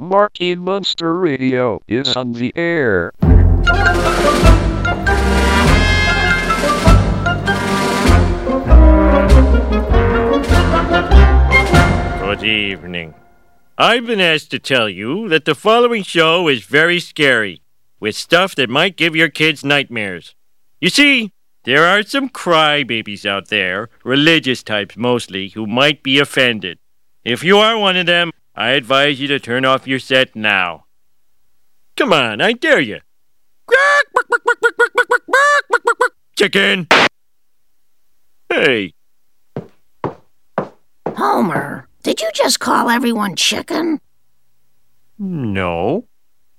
Marky Munster Radio is on the air. Good evening. I've been asked to tell you that the following show is very scary, with stuff that might give your kids nightmares. You see, there are some crybabies out there, religious types mostly, who might be offended. If you are one of them, I advise you to turn off your set now. Come on, I dare you. Chicken! Hey, Homer, did you just call everyone chicken? no.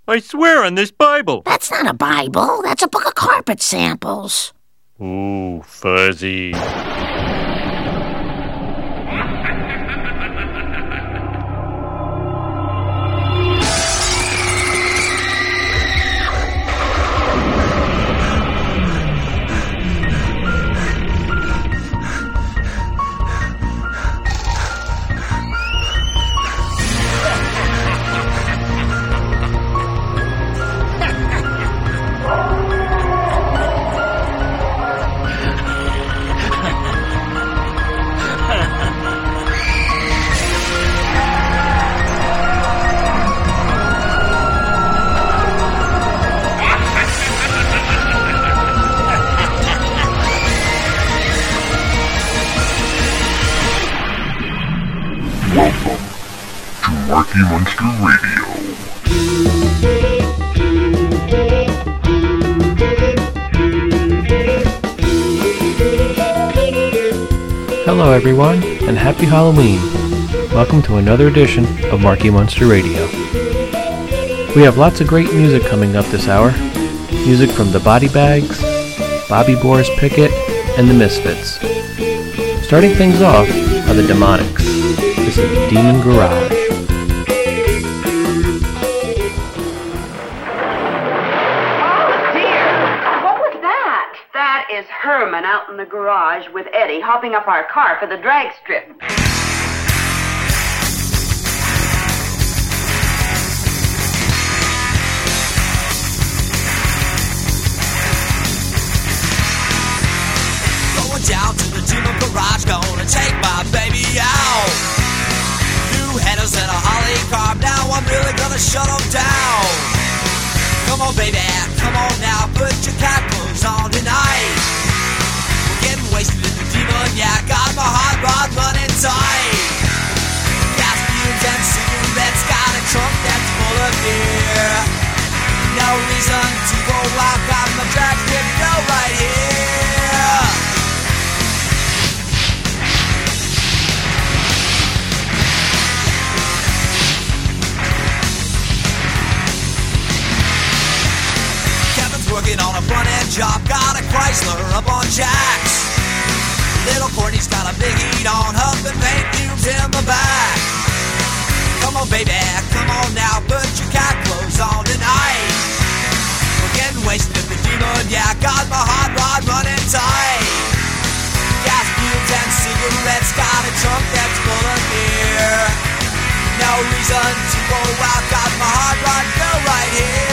I swear on this Bible. That's not a Bible. That's a book of carpet samples. Ooh, fuzzy. Hello, everyone, and happy Halloween. Welcome to another edition of Marky Munster Radio. We have lots of great music coming up this hour. Music from the Body Bags, Bobby Boris Pickett, and the Misfits. Starting things off are the Demonics. This is Demon Garage. Garage with Eddie hopping up our car for the drag strip. Going down to the demon garage, gonna take my baby out. New headers and a Holley carb, now I'm really gonna shut down. Come on, baby, come on now, put your cat on tonight. Getting wasted in the demon, yeah, got my hot rod running tight. Gas fumes and cigarettes, got a trunk that's full of beer. No reason to go out, got my drag strip, right here. Working on a front end job, got a Chrysler up on jacks. Little Courtney's got a big heat on, huffing paint fumes in the back. Come on, baby, come on now, put your cat clothes on tonight. We're getting wasted in the demon, yeah, got my hot rod running tight. Gas fumes and cigarettes, got a trunk that's full of beer. No reason to go out, got my hot rod go right here.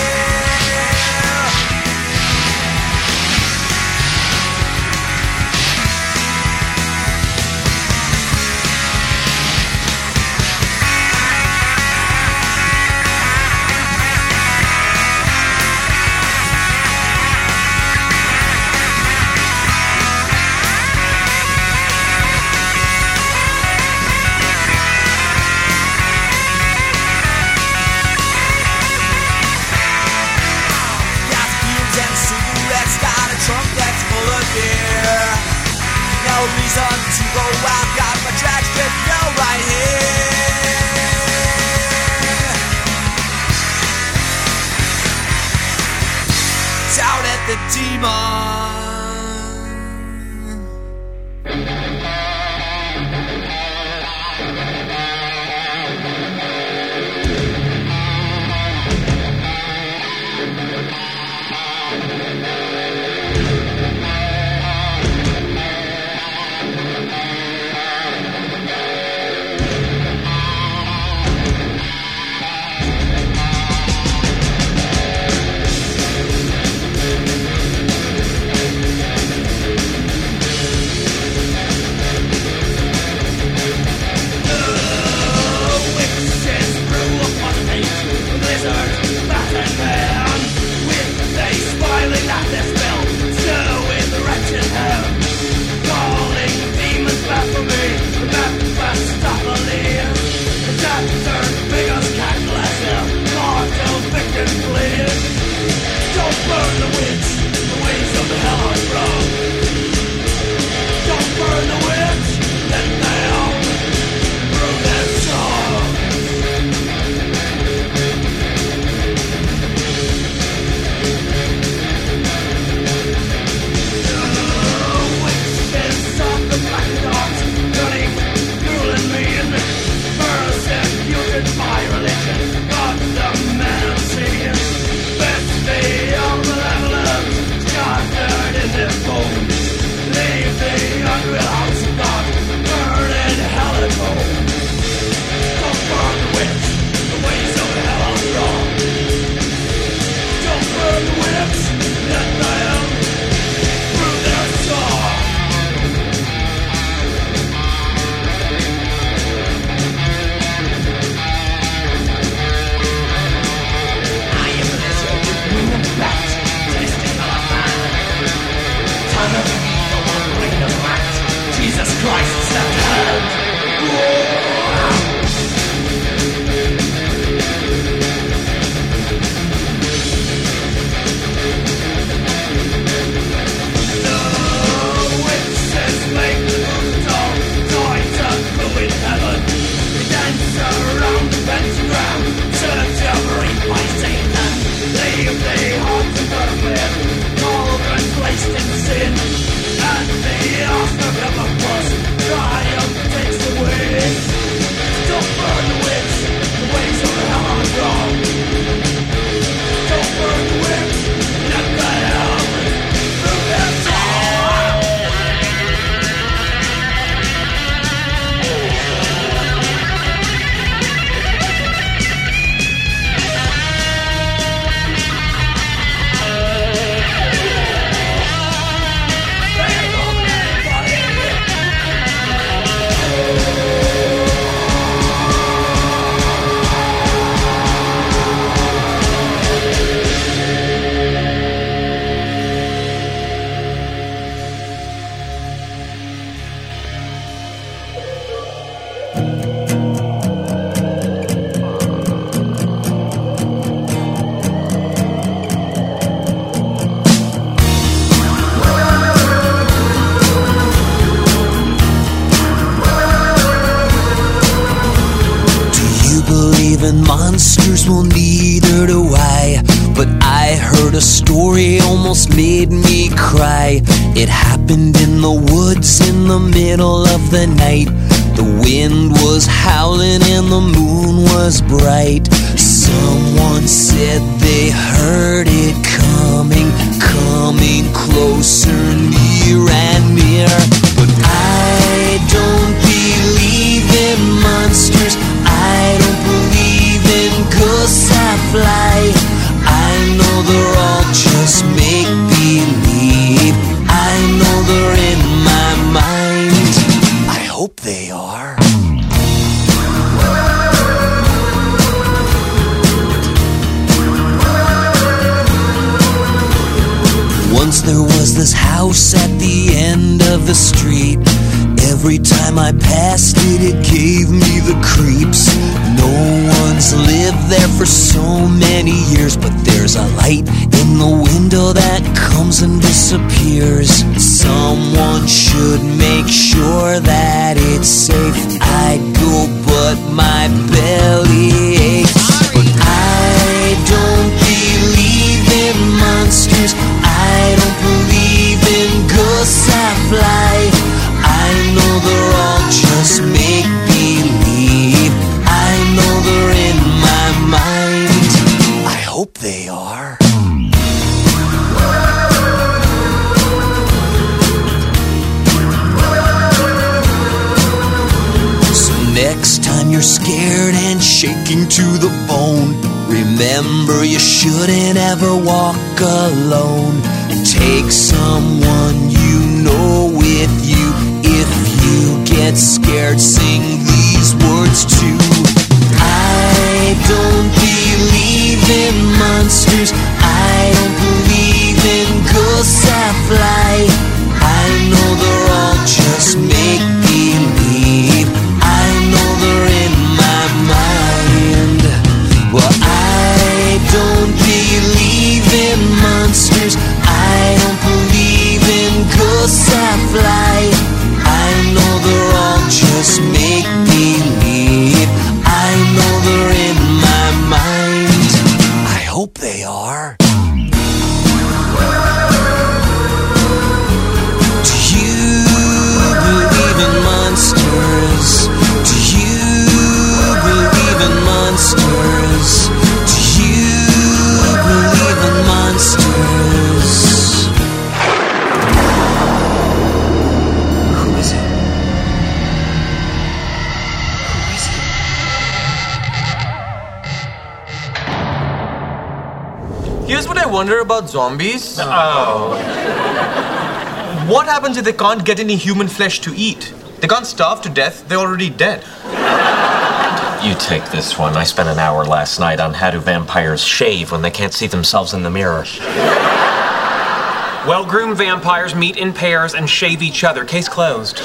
Happened in the woods in the middle of the night. The wind was howling and the moon was bright. Someone said they heard it coming, coming closer, near and near. But I don't believe in monsters. Every past it, it gave me the creeps. No one's lived there for so many years, but there's a light in the window that comes and disappears. Someone should make sure that it's safe. I'd go, but my belly you're scared and shaking to the bone, remember you shouldn't ever walk alone. Take someone you know with you. If you get scared, sing these words too. I don't believe in monsters. I don't believe in ghosts wonder about zombies. Oh. What happens if they can't get any human flesh to eat? They can't starve to death, they're already dead. You take this one. I spent an hour last night on how do vampires shave when they can't see themselves in the mirror. Well groomed vampires meet in pairs and shave each other. Case closed.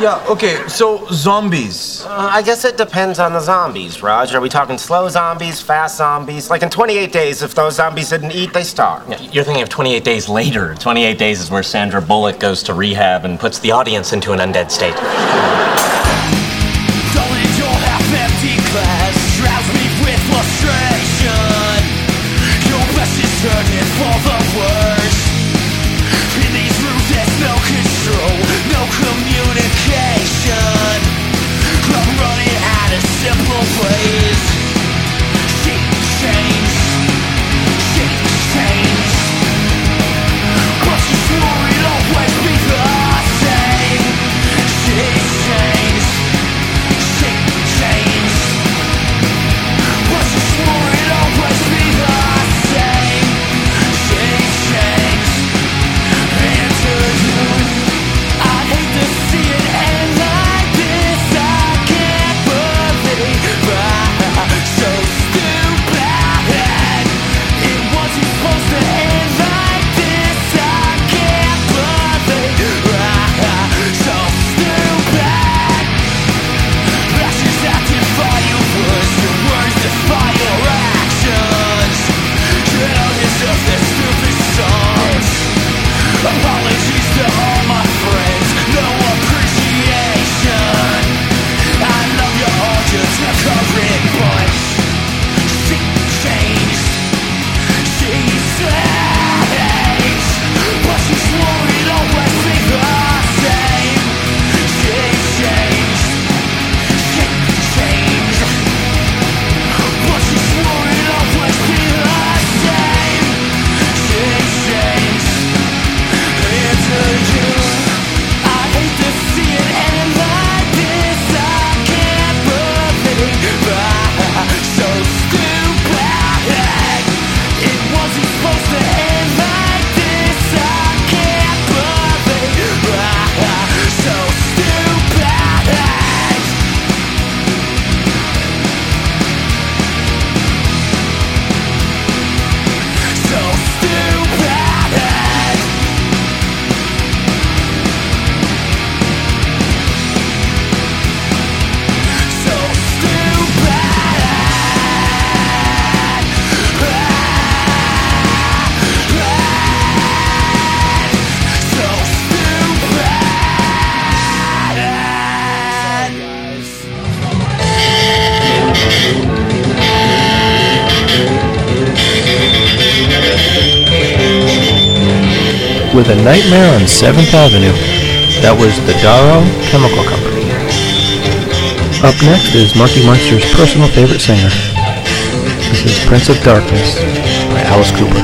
Yeah, okay, so zombies. Uh, I guess it depends on the zombies, Raj. Are we talking slow zombies, fast zombies? Like in 28 days, if those zombies didn't eat, they starved. You're thinking of 28 days later. 28 days is where Sandra Bullock goes to rehab and puts the audience into an undead state. Nightmare on 7th Avenue. That was the Darrow Chemical Company. Up next is Marky Munster's personal favorite singer. This is Prince of Darkness by Alice Cooper.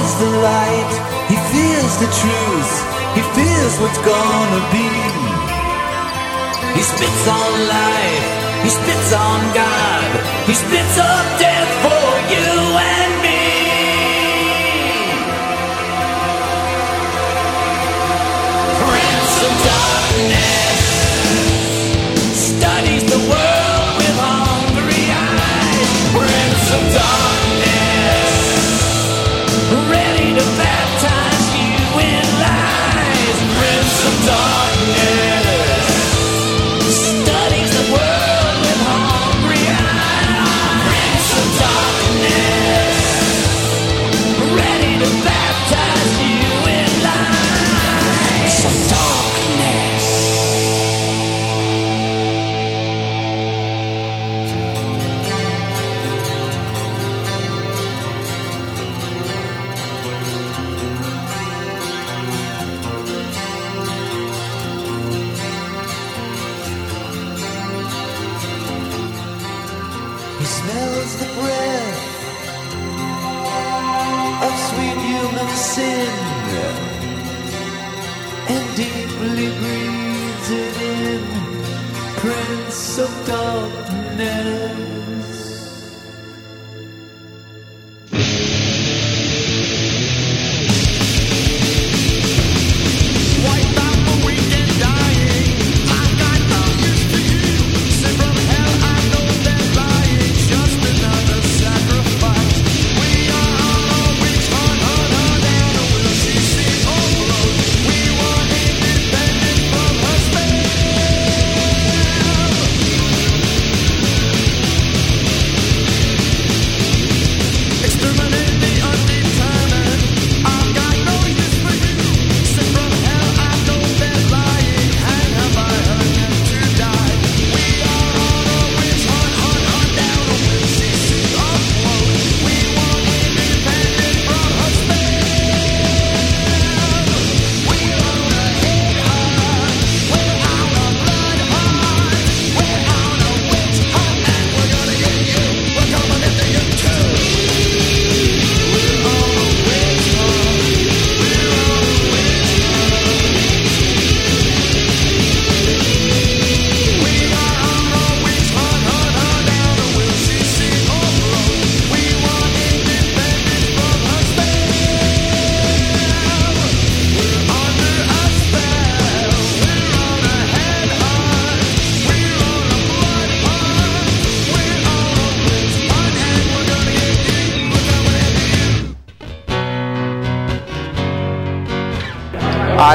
feels the light, he feels the truth, he feels what's gonna be. He spits on life, he spits on God, he spits up death for you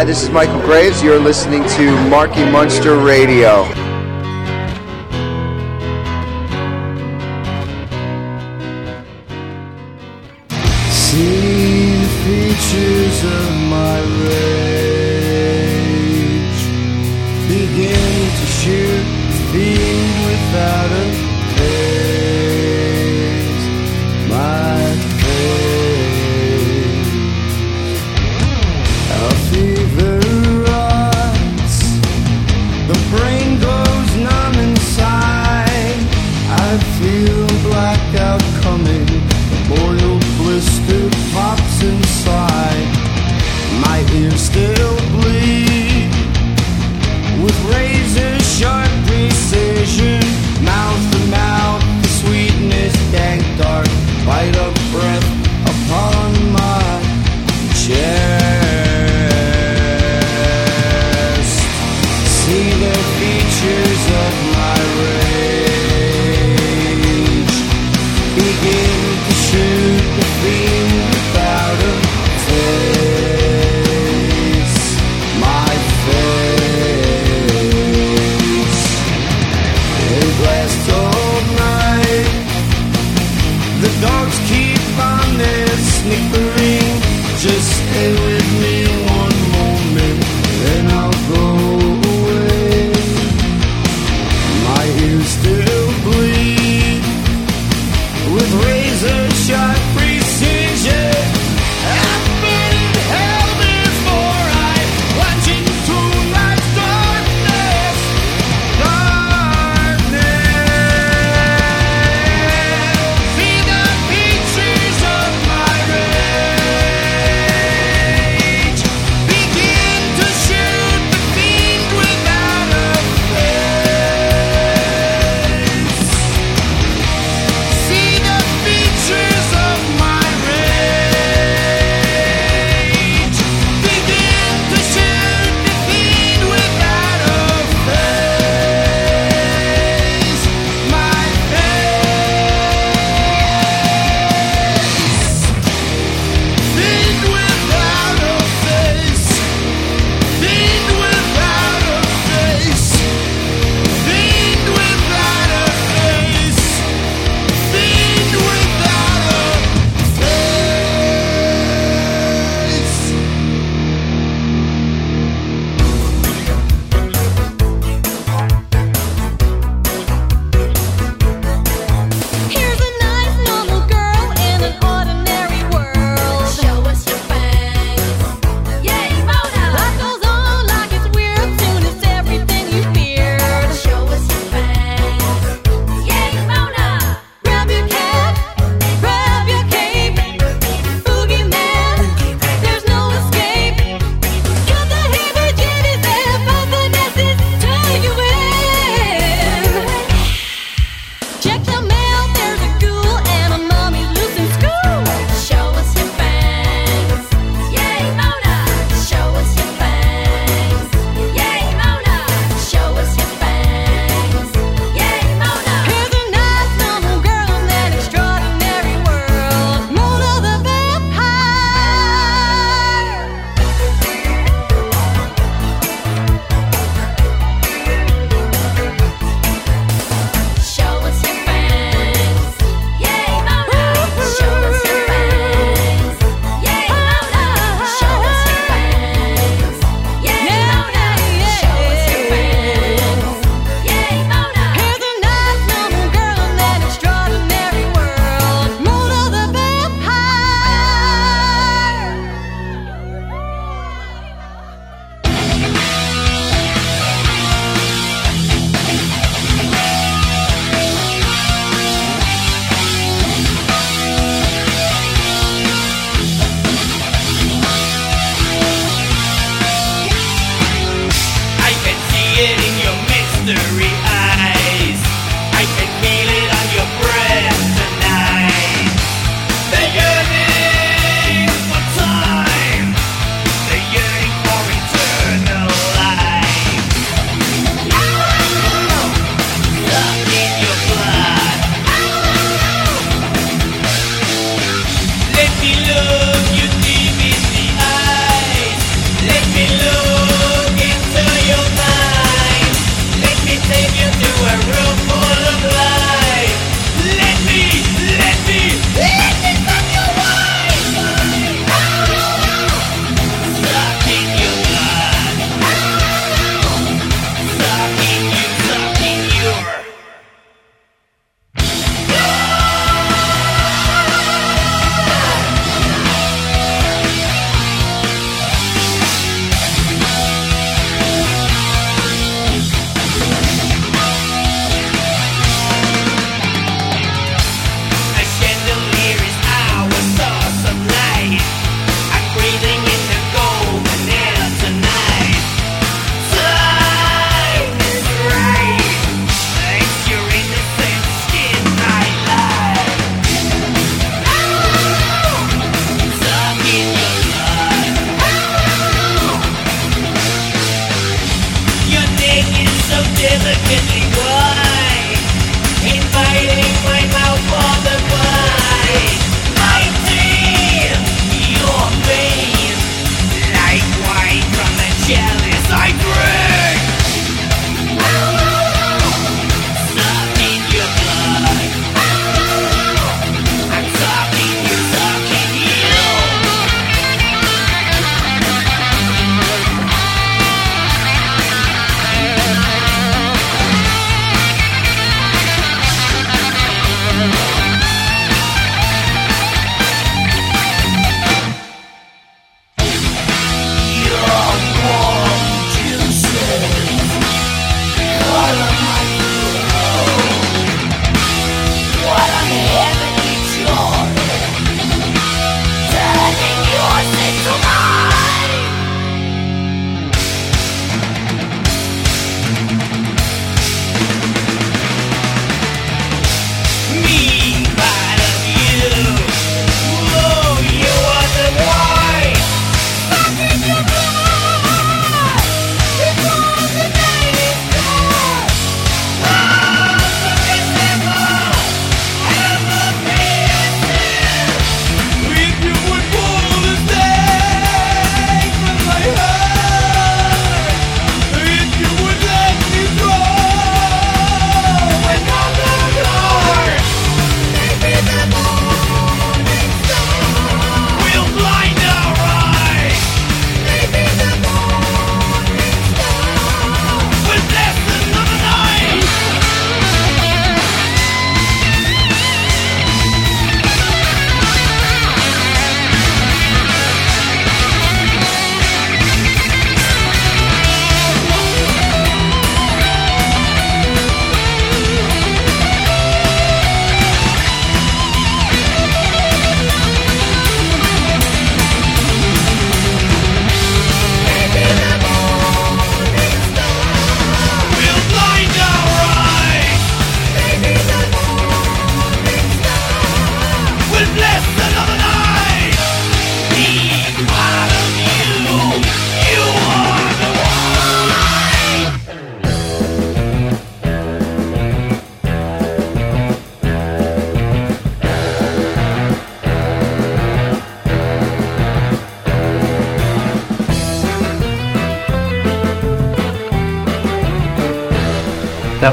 this is Michael Graves. You're listening to Marky Munster Radio. for you.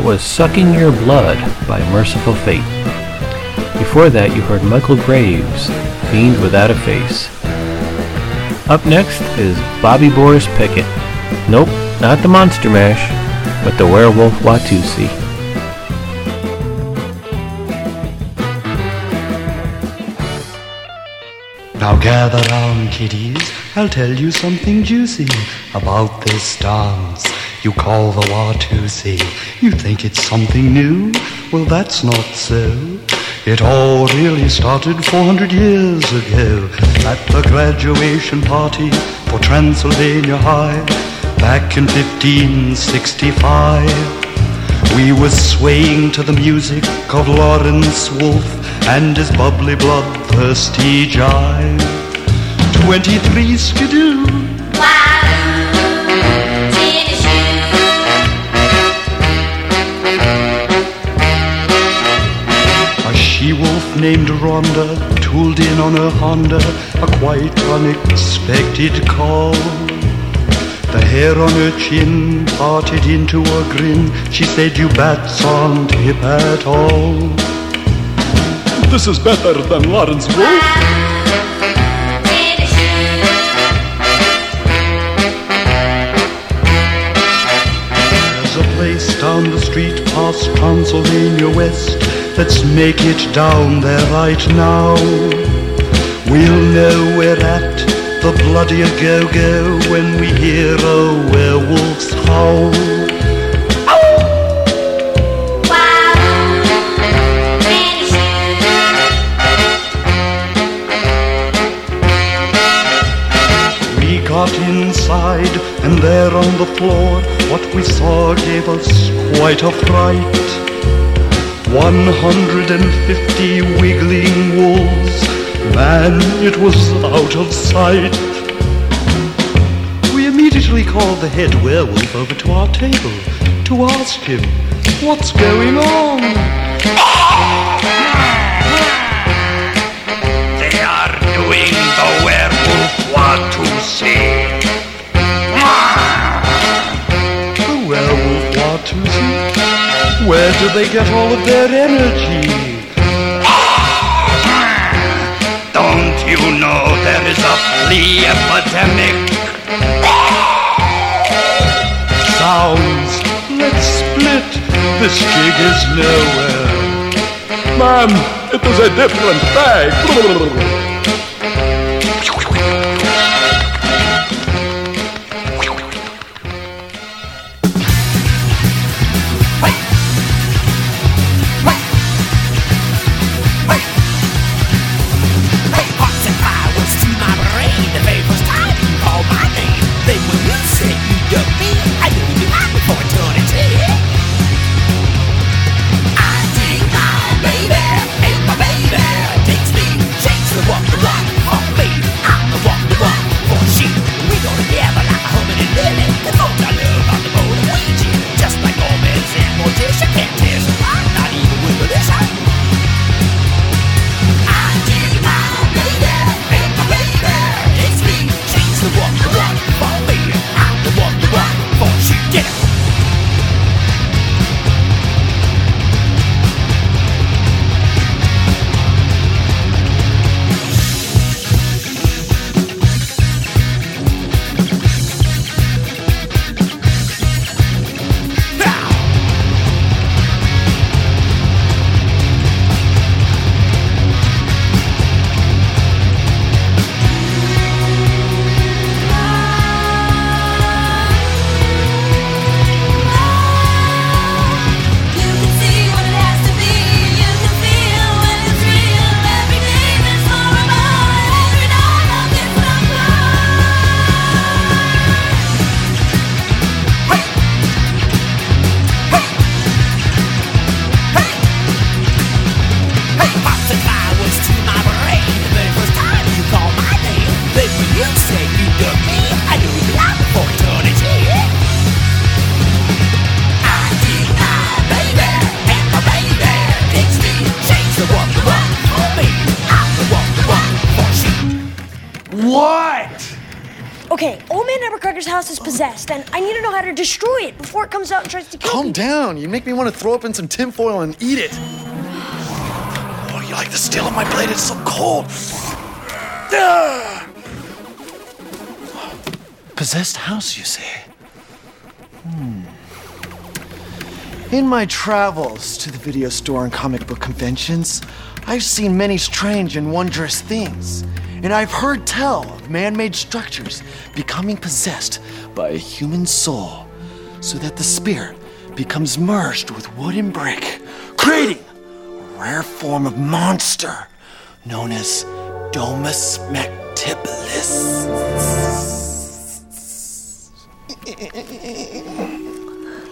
Was Sucking Your Blood by Mercyful Fate. Before that, you heard Michael Graves, Fiend Without a Face. Up next is Bobby Boris Pickett. Nope, not the Monster Mash, but the Werewolf Watusi. Now gather round, kiddies, I'll tell you something juicy about this dance. You call the law to see. You think it's something new? Well, that's not so. It all really started 400 years ago at the graduation party for Transylvania High back in 1565. We were swaying to the music of Lawrence Wolf and his bubbly bloodthirsty jive. 23 skidoo named Rhonda tooled in on her Honda, a quite unexpected call. The hair on her chin parted into a grin. She said, You bats aren't hip at all. This is better than Lawrence Wolf. There's a place down the street past Transylvania West. Let's make it down there right now. We'll know we're at the bloody go-go when we hear a werewolf's howl. We got inside, and there on the floor, what we saw gave us quite a fright. 150 wiggling wolves, man, it was out of sight. We immediately called the head werewolf over to our table to ask him, What's going on? They are doing the werewolf want to see. Where do they get all of their energy? Don't you know there is a flea epidemic? Sounds, let's split. This gig is nowhere. Ma'am, it is a different bag. House is possessed, and I need to know how to destroy it before it comes out and tries to kill me. Calm me. down. You make me want to throw up in some tinfoil and eat it. Oh, you like the steel of my blade? It's so cold. Ah! Possessed house, you say? Hmm. In my travels to the video store and comic book conventions, I've seen many strange and wondrous things. And I've heard tell of man made structures becoming possessed by a human soul so that the spirit becomes merged with wood and brick, creating a rare form of monster known as Domus Mactabilis.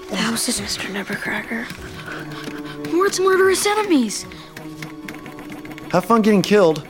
The house is Mr. Nebbercracker. Mort murderous enemies. Have fun getting killed.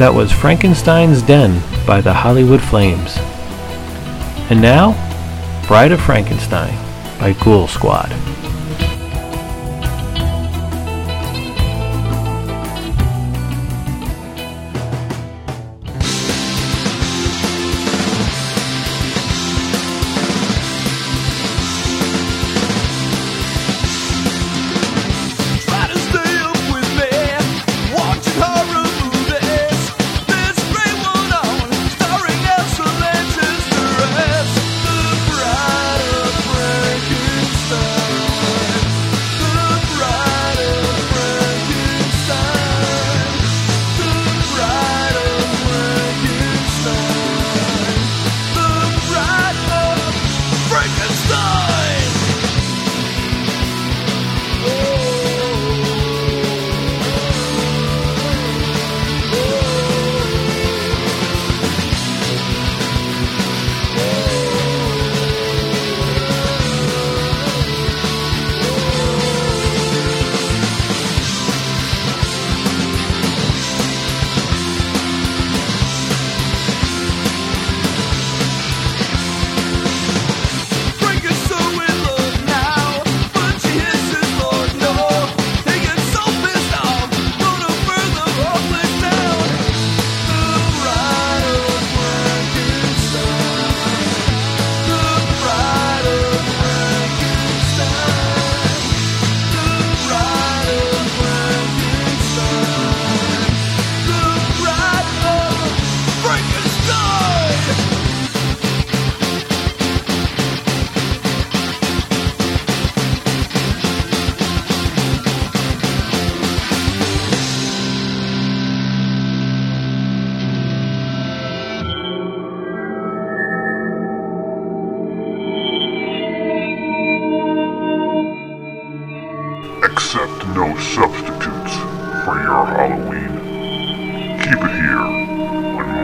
That was Frankenstein's Den by the Hollywood Flames. And now, Bride of Frankenstein by Ghoul Squad.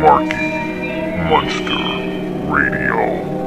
Marky Munster Radio.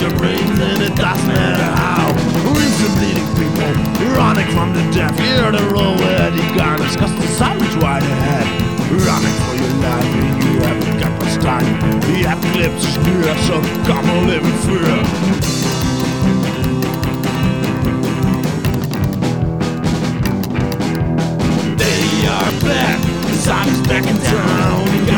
your and it doesn't matter how. Rinse the bleeding people, running from the death. Hear the roll where the cause the sun is ahead. Running for your life and you haven't got much time. The apocalypse is near, so come on, live in fear. back in town.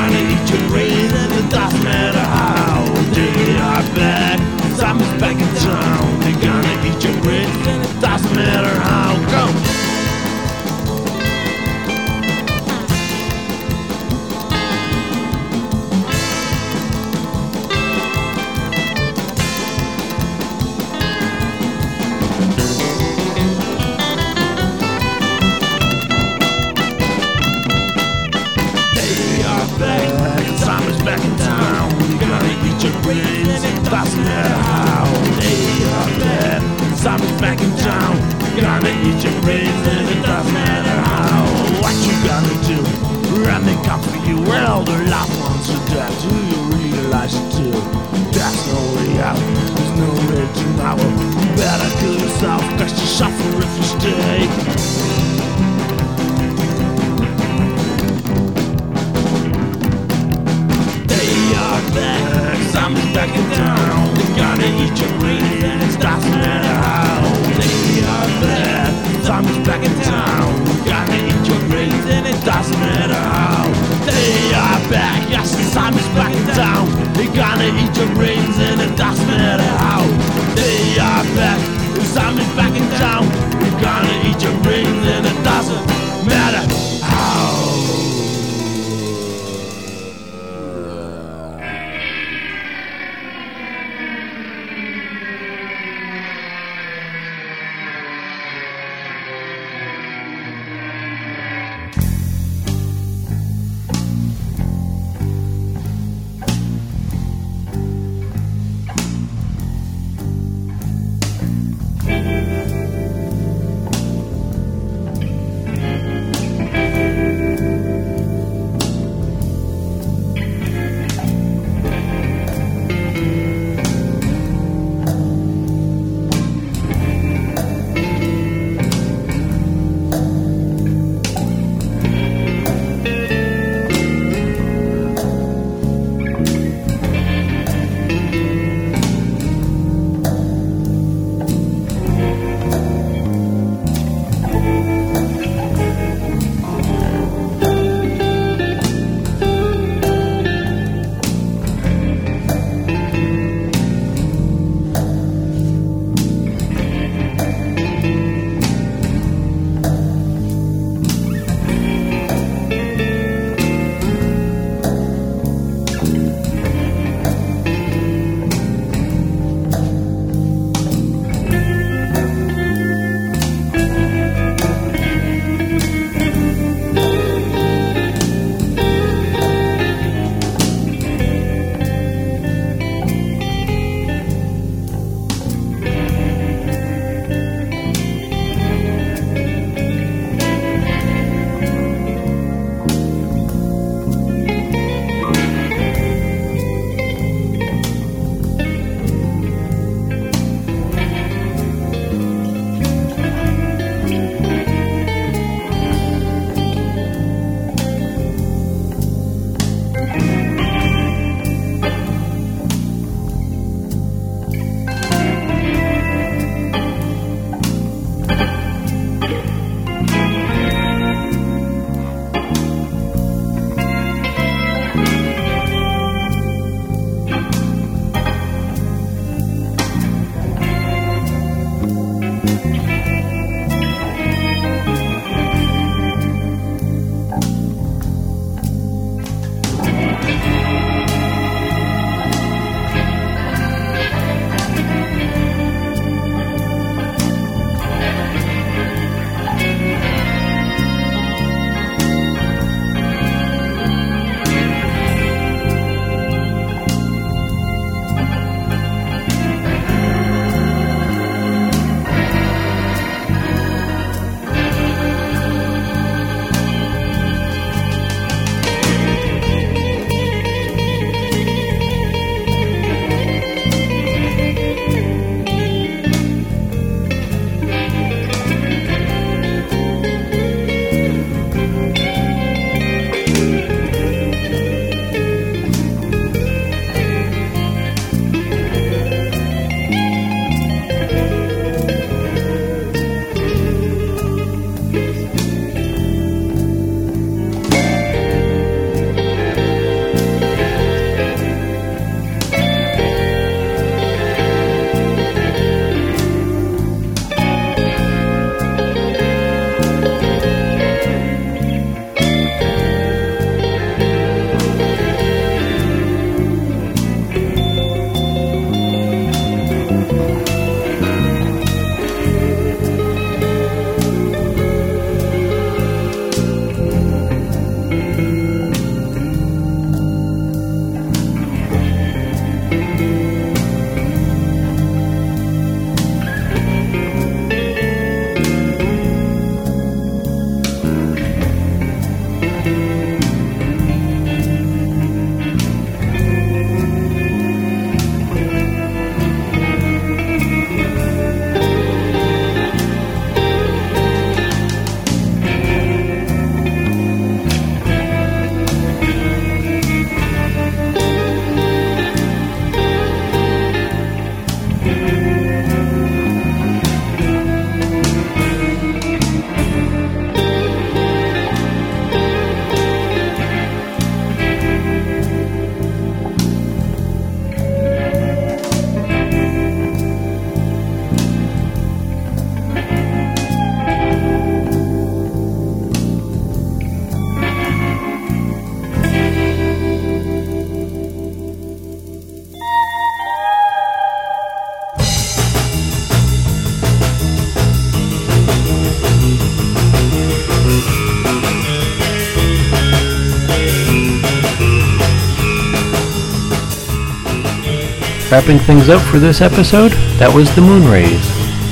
wrapping things up for this episode, that was The Moon Rays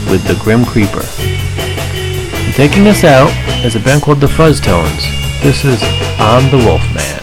with The Grim Creeper. And taking us out is a band called The Fuzztones. This is On the Wolfman.